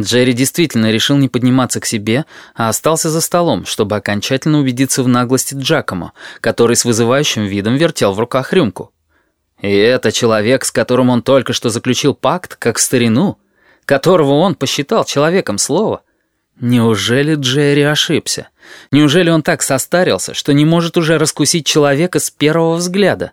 Джерри действительно решил не подниматься к себе, а остался за столом, чтобы окончательно убедиться в наглости Джакомо, который с вызывающим видом вертел в руках рюмку. И это человек, с которым он только что заключил пакт, как старину, которого он посчитал человеком слова. Неужели Джерри ошибся? Неужели он так состарился, что не может уже раскусить человека с первого взгляда?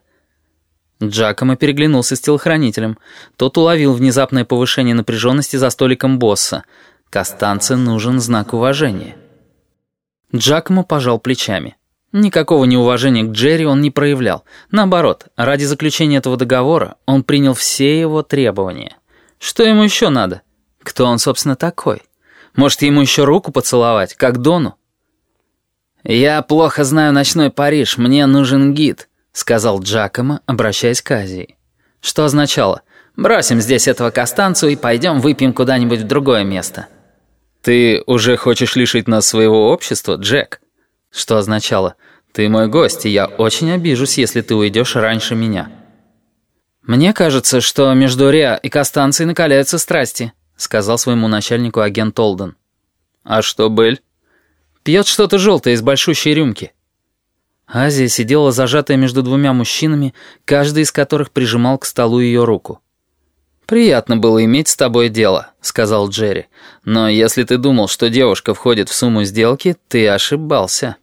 Джакомо переглянулся с телохранителем. Тот уловил внезапное повышение напряженности за столиком босса. Костанце нужен знак уважения. Джакомо пожал плечами. Никакого неуважения к Джерри он не проявлял. Наоборот, ради заключения этого договора он принял все его требования. Что ему еще надо? Кто он, собственно, такой? Может, ему еще руку поцеловать, как Дону? «Я плохо знаю ночной Париж, мне нужен гид», — сказал Джакомо, обращаясь к Азии. Что означало «бросим здесь этого Костанцу и пойдем выпьем куда-нибудь в другое место». «Ты уже хочешь лишить нас своего общества, Джек?» Что означало «ты мой гость, и я очень обижусь, если ты уйдешь раньше меня». «Мне кажется, что между Риа и Костанцией накаляются страсти», — сказал своему начальнику агент Олден. «А что Бель?» «Пьет что-то желтое из большущей рюмки». Азия сидела зажатая между двумя мужчинами, каждый из которых прижимал к столу ее руку. «Приятно было иметь с тобой дело», — сказал Джерри. «Но если ты думал, что девушка входит в сумму сделки, ты ошибался».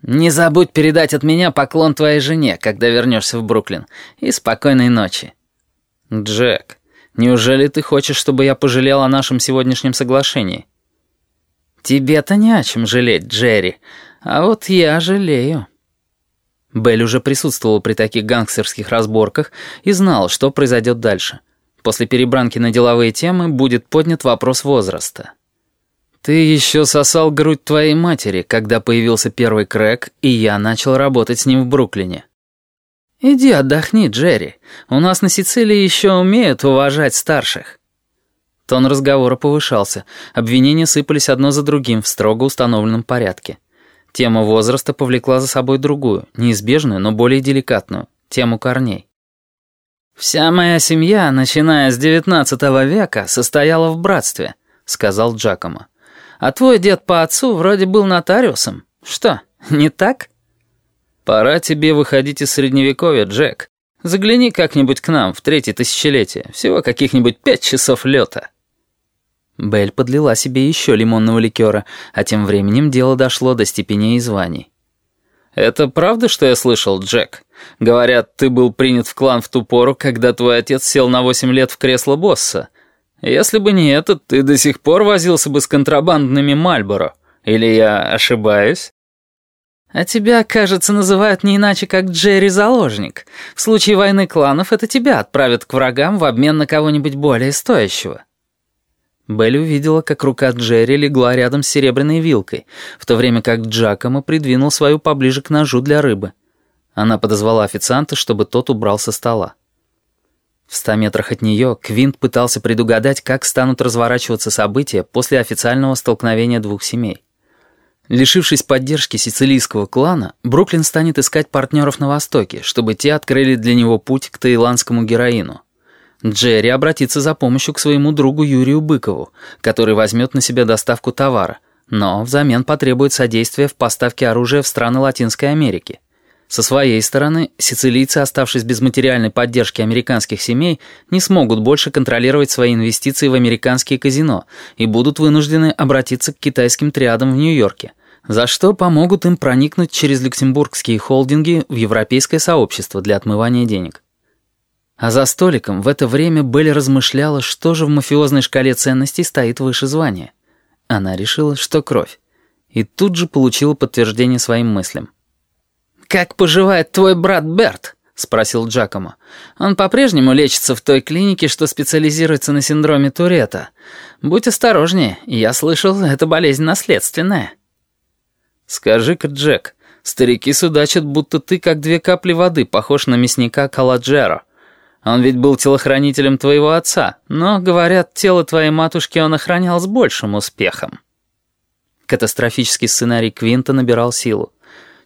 «Не забудь передать от меня поклон твоей жене, когда вернешься в Бруклин. И спокойной ночи». «Джек, неужели ты хочешь, чтобы я пожалел о нашем сегодняшнем соглашении?» «Тебе-то не о чем жалеть, Джерри, а вот я жалею». Белль уже присутствовал при таких гангстерских разборках и знал, что произойдет дальше. После перебранки на деловые темы будет поднят вопрос возраста. «Ты еще сосал грудь твоей матери, когда появился первый крэк, и я начал работать с ним в Бруклине». «Иди отдохни, Джерри. У нас на Сицилии еще умеют уважать старших». Тон разговора повышался, обвинения сыпались одно за другим в строго установленном порядке. Тема возраста повлекла за собой другую, неизбежную, но более деликатную, тему корней. «Вся моя семья, начиная с XIX века, состояла в братстве», — сказал Джакомо. «А твой дед по отцу вроде был нотариусом. Что, не так?» «Пора тебе выходить из Средневековья, Джек. Загляни как-нибудь к нам в третье тысячелетие. Всего каких-нибудь пять часов лета». Белль подлила себе еще лимонного ликера, а тем временем дело дошло до степеней и званий. «Это правда, что я слышал, Джек? Говорят, ты был принят в клан в ту пору, когда твой отец сел на восемь лет в кресло босса. Если бы не это, ты до сих пор возился бы с контрабандными Мальборо. Или я ошибаюсь?» «А тебя, кажется, называют не иначе, как Джерри-заложник. В случае войны кланов это тебя отправят к врагам в обмен на кого-нибудь более стоящего». Белль увидела, как рука Джерри легла рядом с серебряной вилкой, в то время как Джакомо придвинул свою поближе к ножу для рыбы. Она подозвала официанта, чтобы тот убрал со стола. В ста метрах от нее Квинт пытался предугадать, как станут разворачиваться события после официального столкновения двух семей. Лишившись поддержки сицилийского клана, Бруклин станет искать партнеров на Востоке, чтобы те открыли для него путь к таиландскому героину. Джерри обратится за помощью к своему другу Юрию Быкову, который возьмет на себя доставку товара, но взамен потребует содействия в поставке оружия в страны Латинской Америки. Со своей стороны, сицилийцы, оставшись без материальной поддержки американских семей, не смогут больше контролировать свои инвестиции в американские казино и будут вынуждены обратиться к китайским триадам в Нью-Йорке, за что помогут им проникнуть через люксембургские холдинги в европейское сообщество для отмывания денег. А за столиком в это время Белль размышляла, что же в мафиозной шкале ценностей стоит выше звания. Она решила, что кровь. И тут же получила подтверждение своим мыслям. «Как поживает твой брат Берт?» — спросил Джакомо. «Он по-прежнему лечится в той клинике, что специализируется на синдроме Туретта. Будь осторожнее, я слышал, это болезнь наследственная». «Скажи-ка, Джек, старики судачат, будто ты, как две капли воды, похож на мясника Каладжеро». Он ведь был телохранителем твоего отца, но, говорят, тело твоей матушки он охранял с большим успехом». Катастрофический сценарий Квинта набирал силу.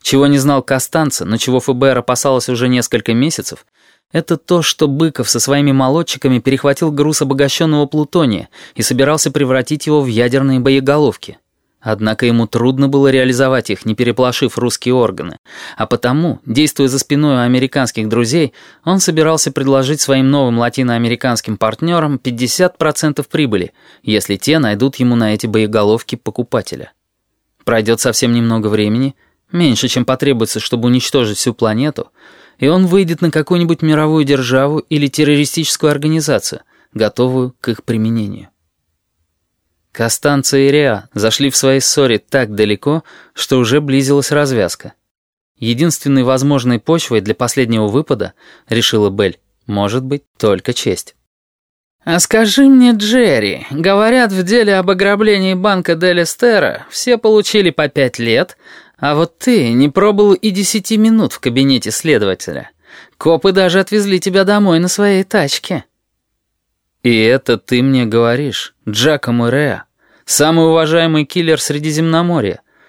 Чего не знал Костанца, но чего ФБР опасалось уже несколько месяцев, Это то, что Быков со своими молодчиками перехватил груз обогащенного плутония и собирался превратить его в ядерные боеголовки. Однако ему трудно было реализовать их, не переплошив русские органы. А потому, действуя за спиной у американских друзей, он собирался предложить своим новым латиноамериканским партнерам 50% прибыли, если те найдут ему на эти боеголовки покупателя. Пройдет совсем немного времени, меньше, чем потребуется, чтобы уничтожить всю планету, и он выйдет на какую-нибудь мировую державу или террористическую организацию, готовую к их применению. Костанца и Реа зашли в своей ссоре так далеко, что уже близилась развязка. Единственной возможной почвой для последнего выпада, решила Белль, может быть только честь. «А скажи мне, Джерри, говорят, в деле об ограблении банка Дель Эстера все получили по пять лет, а вот ты не пробыл и десяти минут в кабинете следователя. Копы даже отвезли тебя домой на своей тачке». «И это ты мне говоришь, Джакомо Реа?» Самый уважаемый киллер Средиземноморья.